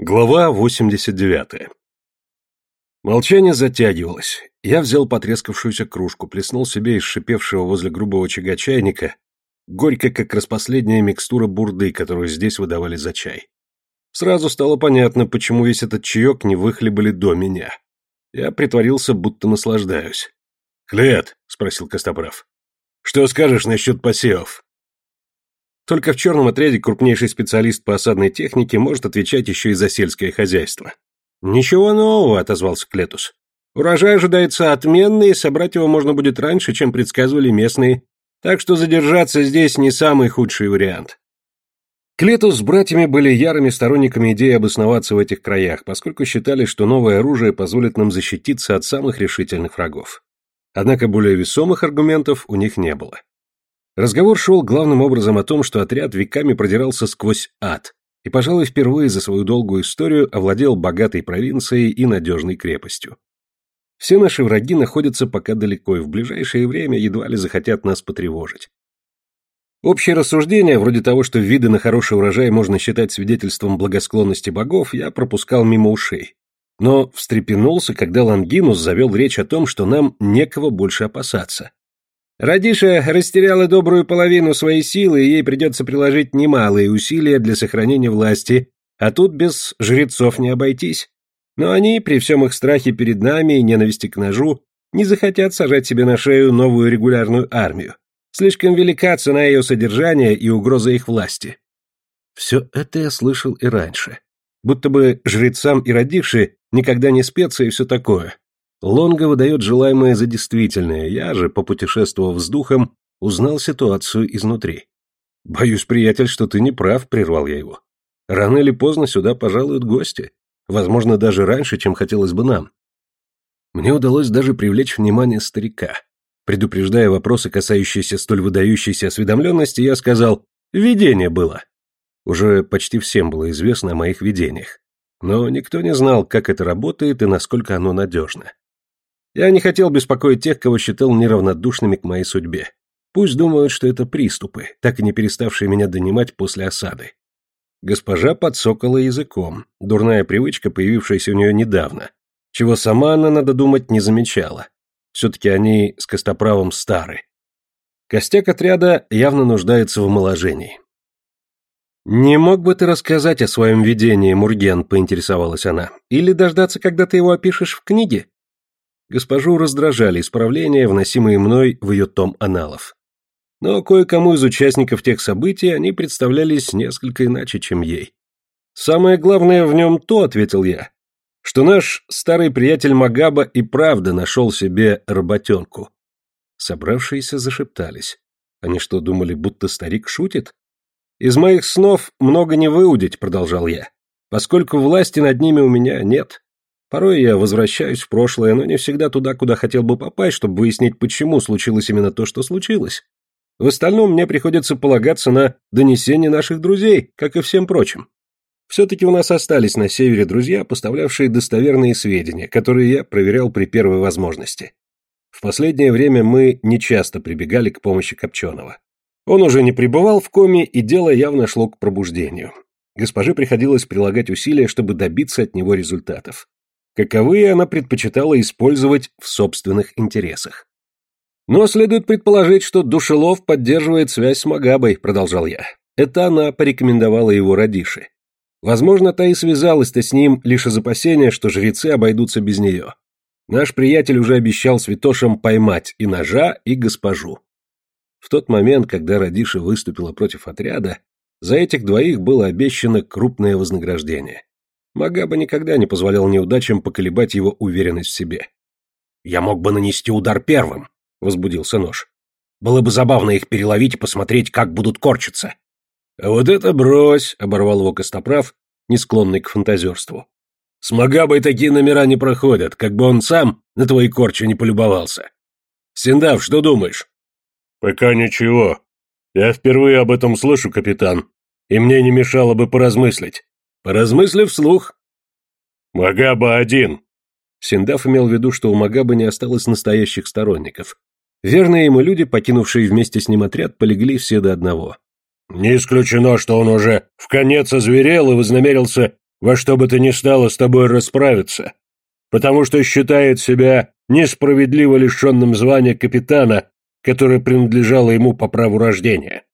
Глава 89. Молчание затягивалось. Я взял потрескавшуюся кружку, плеснул себе из шипевшего возле грубого очага чайника, горько, как распоследняя микстура бурды, которую здесь выдавали за чай. Сразу стало понятно, почему весь этот чаек не выхлебали до меня. Я притворился, будто наслаждаюсь. «Клет», — спросил Костоправ, — «что скажешь насчет посевов?» Только в черном отряде крупнейший специалист по осадной технике может отвечать еще и за сельское хозяйство. «Ничего нового», — отозвался Клетус. «Урожай ожидается отменный, собрать его можно будет раньше, чем предсказывали местные, так что задержаться здесь не самый худший вариант». Клетус с братьями были ярыми сторонниками идеи обосноваться в этих краях, поскольку считали, что новое оружие позволит нам защититься от самых решительных врагов. Однако более весомых аргументов у них не было. Разговор шел главным образом о том, что отряд веками продирался сквозь ад и, пожалуй, впервые за свою долгую историю овладел богатой провинцией и надежной крепостью. Все наши враги находятся пока далеко и в ближайшее время едва ли захотят нас потревожить. Общее рассуждение, вроде того, что виды на хороший урожай можно считать свидетельством благосклонности богов, я пропускал мимо ушей. Но встрепенулся, когда Лангинус завел речь о том, что нам некого больше опасаться. Радиша растеряла добрую половину своей силы, и ей придется приложить немалые усилия для сохранения власти, а тут без жрецов не обойтись. Но они, при всем их страхе перед нами и ненависти к ножу, не захотят сажать себе на шею новую регулярную армию. Слишком велика цена ее содержания и угроза их власти. Все это я слышал и раньше. Будто бы жрецам и родивши никогда не спеться и все такое. Лонга выдает желаемое за действительное, я же, попутешествовав с духом, узнал ситуацию изнутри. «Боюсь, приятель, что ты не прав», — прервал я его. «Рано или поздно сюда пожалуют гости, возможно, даже раньше, чем хотелось бы нам». Мне удалось даже привлечь внимание старика. Предупреждая вопросы, касающиеся столь выдающейся осведомленности, я сказал «видение было». Уже почти всем было известно о моих видениях. Но никто не знал, как это работает и насколько оно надежно. Я не хотел беспокоить тех, кого считал неравнодушными к моей судьбе. Пусть думают, что это приступы, так и не переставшие меня донимать после осады. Госпожа подсокала языком, дурная привычка, появившаяся у нее недавно, чего сама она, надо думать, не замечала. Все-таки они с Костоправом стары. Костяк отряда явно нуждается в омоложении. «Не мог бы ты рассказать о своем видении, Мурген?» — поинтересовалась она. «Или дождаться, когда ты его опишешь в книге?» Госпожу раздражали исправления, вносимые мной в ее том аналов. Но кое-кому из участников тех событий они представлялись несколько иначе, чем ей. «Самое главное в нем то», — ответил я, — «что наш старый приятель Магаба и правда нашел себе работенку». Собравшиеся зашептались. Они что, думали, будто старик шутит? «Из моих снов много не выудить», — продолжал я, — «поскольку власти над ними у меня нет. Порой я возвращаюсь в прошлое, но не всегда туда, куда хотел бы попасть, чтобы выяснить, почему случилось именно то, что случилось. В остальном мне приходится полагаться на донесения наших друзей, как и всем прочим. Все-таки у нас остались на севере друзья, поставлявшие достоверные сведения, которые я проверял при первой возможности. В последнее время мы нечасто прибегали к помощи Копченого. Он уже не пребывал в коме, и дело явно шло к пробуждению. Госпоже приходилось прилагать усилия, чтобы добиться от него результатов каковые она предпочитала использовать в собственных интересах. «Но следует предположить, что Душелов поддерживает связь с Магабой», — продолжал я. Это она порекомендовала его Радиши. Возможно, та и связалась-то с ним лишь из опасения, что жрецы обойдутся без нее. Наш приятель уже обещал святошам поймать и ножа, и госпожу. В тот момент, когда Радиша выступила против отряда, за этих двоих было обещано крупное вознаграждение. Магаба никогда не позволял неудачам поколебать его уверенность в себе. «Я мог бы нанести удар первым», — возбудился нож. «Было бы забавно их переловить и посмотреть, как будут корчиться». «А вот это брось», — оборвал его Костоправ, не склонный к фантазерству. «С Магабой такие номера не проходят, как бы он сам на твои корчи не полюбовался. Синдав, что думаешь?» «Пока ничего. Я впервые об этом слышу, капитан, и мне не мешало бы поразмыслить. Поразмыслив вслух. «Магаба один!» Синдав имел в виду, что у Магаба не осталось настоящих сторонников. Верные ему люди, покинувшие вместе с ним отряд, полегли все до одного. «Не исключено, что он уже в конец озверел и вознамерился во что бы то ни стало с тобой расправиться, потому что считает себя несправедливо лишенным звания капитана, которое принадлежало ему по праву рождения.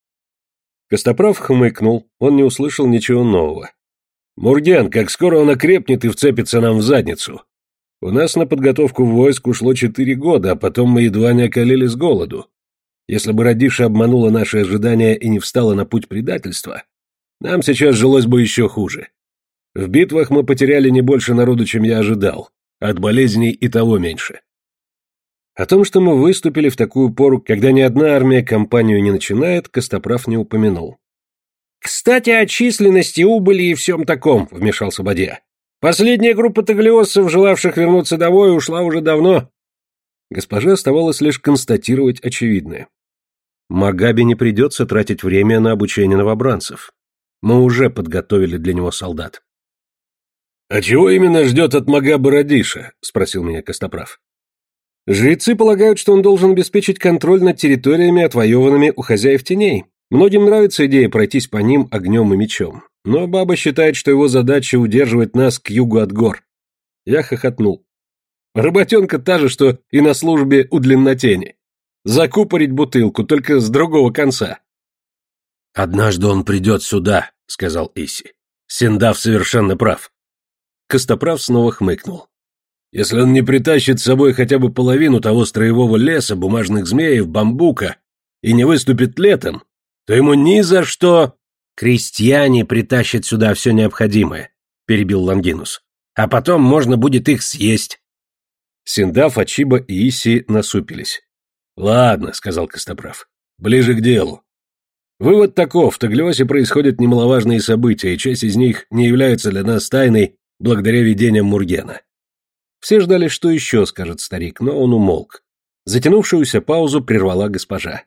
Костоправ хмыкнул, он не услышал ничего нового. «Мурген, как скоро он окрепнет и вцепится нам в задницу? У нас на подготовку войск ушло четыре года, а потом мы едва не околели с голоду. Если бы Радиша обманула наши ожидания и не встала на путь предательства, нам сейчас жилось бы еще хуже. В битвах мы потеряли не больше народу, чем я ожидал. От болезней и того меньше. О том, что мы выступили в такую пору, когда ни одна армия кампанию не начинает, Костоправ не упомянул. «Кстати, о численности, убыли и всем таком», — вмешался Бадья. «Последняя группа таглиоссов, желавших вернуться домой, ушла уже давно». Госпоже оставалось лишь констатировать очевидное. Магабе не придется тратить время на обучение новобранцев. Мы уже подготовили для него солдат. «А чего именно ждет от Магаба Радиша?» — спросил меня Костоправ. Жрецы полагают, что он должен обеспечить контроль над территориями, отвоеванными у хозяев теней. Многим нравится идея пройтись по ним огнем и мечом. Но баба считает, что его задача удерживать нас к югу от гор. Я хохотнул. Работенка та же, что и на службе у длиннотени. Закупорить бутылку, только с другого конца. «Однажды он придет сюда», — сказал Иси. Синдав совершенно прав. Костоправ снова хмыкнул. Если он не притащит с собой хотя бы половину того строевого леса, бумажных змеев, бамбука и не выступит летом, то ему ни за что... Крестьяне притащат сюда все необходимое, перебил Лангинус. А потом можно будет их съесть. Синдав, Ачиба и Иси насупились. «Ладно», — сказал Костоправ, — «ближе к делу. Вывод таков, в Таглиосе происходят немаловажные события, и часть из них не является для нас тайной благодаря видениям Мургена. Все ждали, что еще скажет старик, но он умолк. Затянувшуюся паузу прервала госпожа.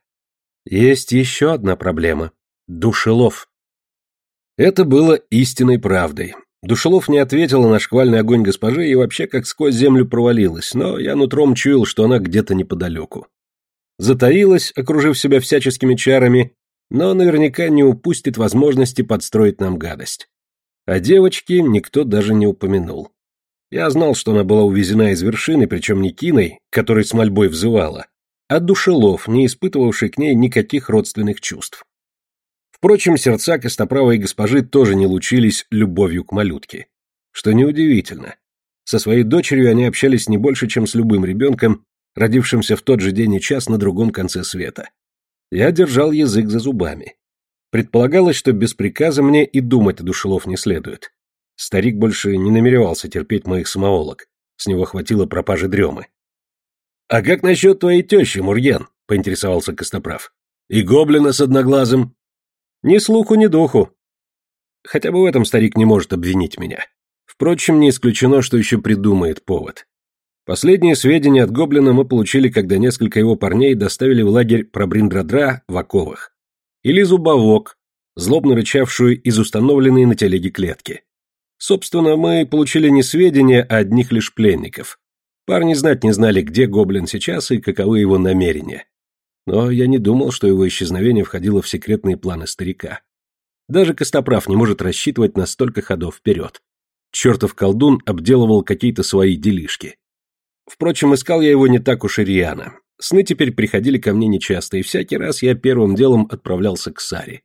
Есть еще одна проблема. Душелов. Это было истинной правдой. Душелов не ответила на шквальный огонь госпожи и вообще как сквозь землю провалилась, но я нутром чуял, что она где-то неподалеку. Затаилась, окружив себя всяческими чарами, но наверняка не упустит возможности подстроить нам гадость. О девочке никто даже не упомянул. Я знал, что она была увезена из вершины, причем не Киной, которой с мольбой взывала, а Душелов, не испытывавший к ней никаких родственных чувств. Впрочем, сердца костоправой госпожи тоже не лучились любовью к малютке. Что неудивительно. Со своей дочерью они общались не больше, чем с любым ребенком, родившимся в тот же день и час на другом конце света. Я держал язык за зубами. Предполагалось, что без приказа мне и думать о Душелов не следует. Старик больше не намеревался терпеть моих самоолок. С него хватило пропажи дремы. «А как насчет твоей тещи, Мурген?» — поинтересовался Костоправ. «И гоблина с одноглазым?» «Ни слуху, ни духу. Хотя бы в этом старик не может обвинить меня. Впрочем, не исключено, что еще придумает повод. Последние сведения от гоблина мы получили, когда несколько его парней доставили в лагерь Пробриндрадра в оковах. Или Зубовок, злобно рычавшую из установленной на телеге клетки. Собственно, мы получили не сведения, а одних лишь пленников. Парни знать не знали, где гоблин сейчас и каковы его намерения. Но я не думал, что его исчезновение входило в секретные планы старика. Даже Костоправ не может рассчитывать на столько ходов вперед. Чертов колдун обделывал какие-то свои делишки. Впрочем, искал я его не так уж и рьяно. Сны теперь приходили ко мне нечасто, и всякий раз я первым делом отправлялся к Саре.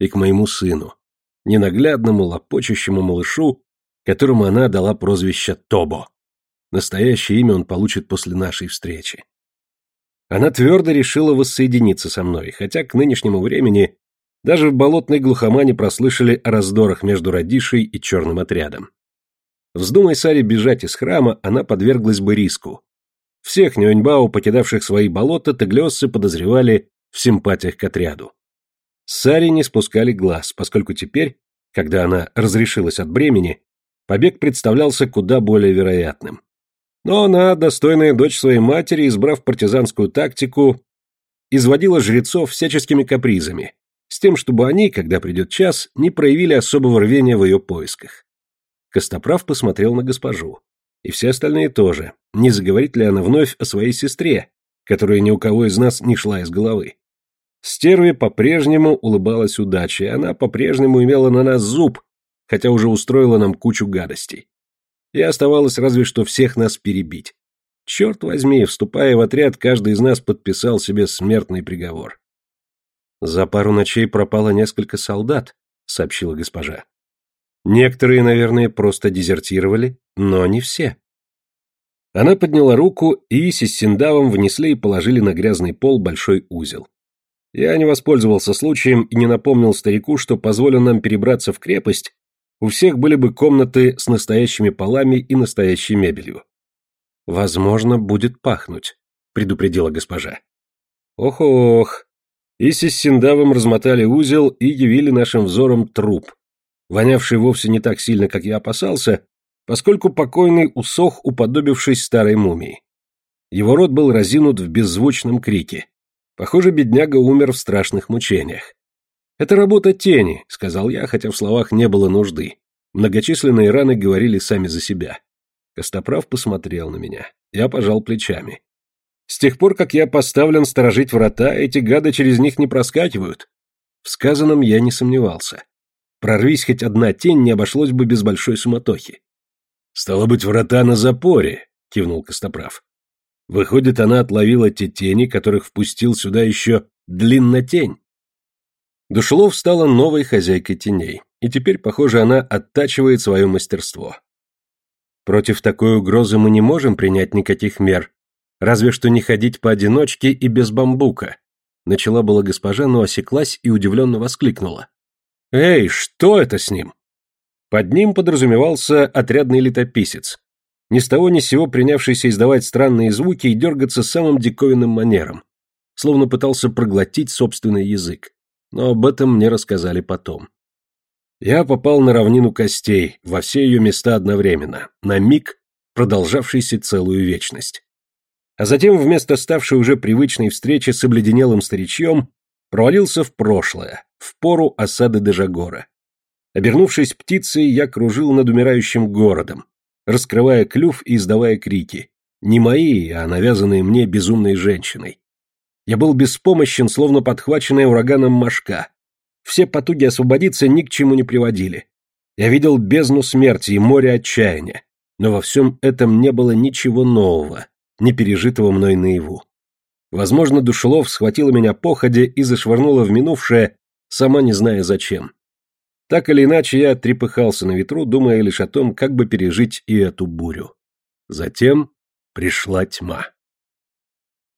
И к моему сыну ненаглядному лопочущему малышу, которому она дала прозвище Тобо. Настоящее имя он получит после нашей встречи. Она твердо решила воссоединиться со мной, хотя к нынешнему времени даже в болотной глухомане прослышали о раздорах между Радишей и черным отрядом. Вздумай Саре бежать из храма, она подверглась бы риску. Всех Нюэньбао, покидавших свои болота, таглиосцы подозревали в симпатиях к отряду. Саре не спускали глаз, поскольку теперь, когда она разрешилась от бремени, побег представлялся куда более вероятным. Но она, достойная дочь своей матери, избрав партизанскую тактику, изводила жрецов всяческими капризами, с тем, чтобы они, когда придет час, не проявили особого рвения в ее поисках. Костоправ посмотрел на госпожу. И все остальные тоже. Не заговорит ли она вновь о своей сестре, которая ни у кого из нас не шла из головы? Стерве по-прежнему улыбалась удача, и она по-прежнему имела на нас зуб, хотя уже устроила нам кучу гадостей. И оставалось разве что всех нас перебить. Черт возьми, вступая в отряд, каждый из нас подписал себе смертный приговор. «За пару ночей пропало несколько солдат», — сообщила госпожа. «Некоторые, наверное, просто дезертировали, но не все». Она подняла руку, и с Синдавом внесли и положили на грязный пол большой узел. Я не воспользовался случаем и не напомнил старику, что позволил нам перебраться в крепость, у всех были бы комнаты с настоящими полами и настоящей мебелью. «Возможно, будет пахнуть», — предупредила госпожа. Ох-ох. Иси с Синдавом размотали узел и явили нашим взором труп, вонявший вовсе не так сильно, как я опасался, поскольку покойный усох, уподобившись старой мумии. Его рот был разинут в беззвучном крике. Похоже, бедняга умер в страшных мучениях. «Это работа тени», — сказал я, хотя в словах не было нужды. Многочисленные раны говорили сами за себя. Костоправ посмотрел на меня. Я пожал плечами. С тех пор, как я поставлен сторожить врата, эти гады через них не проскакивают. В сказанном я не сомневался. Прорвись хоть одна тень, не обошлось бы без большой суматохи. «Стало быть, врата на запоре», — кивнул Костоправ. «Выходит, она отловила те тени, которых впустил сюда еще длиннотень». Душелов стала новой хозяйкой теней, и теперь, похоже, она оттачивает свое мастерство. Против такой угрозы мы не можем принять никаких мер, разве что не ходить поодиночке и без бамбука. Начала была госпожа, но осеклась и удивленно воскликнула. «Эй, что это с ним?» Под ним подразумевался отрядный летописец, ни с того ни с сего принявшийся издавать странные звуки и дергаться самым диковинным манером, словно пытался проглотить собственный язык. Но об этом мне рассказали потом. Я попал на равнину костей, во все ее места одновременно, на миг, продолжавшийся целую вечность. А затем вместо ставшей уже привычной встречи с обледенелым старичьем провалился в прошлое, в пору осады Дежагора. Обернувшись птицей, я кружил над умирающим городом, раскрывая клюв и издавая крики. Не мои, а навязанные мне безумной женщиной. Я был беспомощен, словно подхваченная ураганом мошка. Все потуги освободиться ни к чему не приводили. Я видел бездну смерти и море отчаяния, но во всем этом не было ничего нового, не пережитого мной наяву. Возможно, Душелов схватила меня походе и зашвырнула в минувшее, сама не зная зачем. Так или иначе, я трепыхался на ветру, думая лишь о том, как бы пережить и эту бурю. Затем пришла тьма.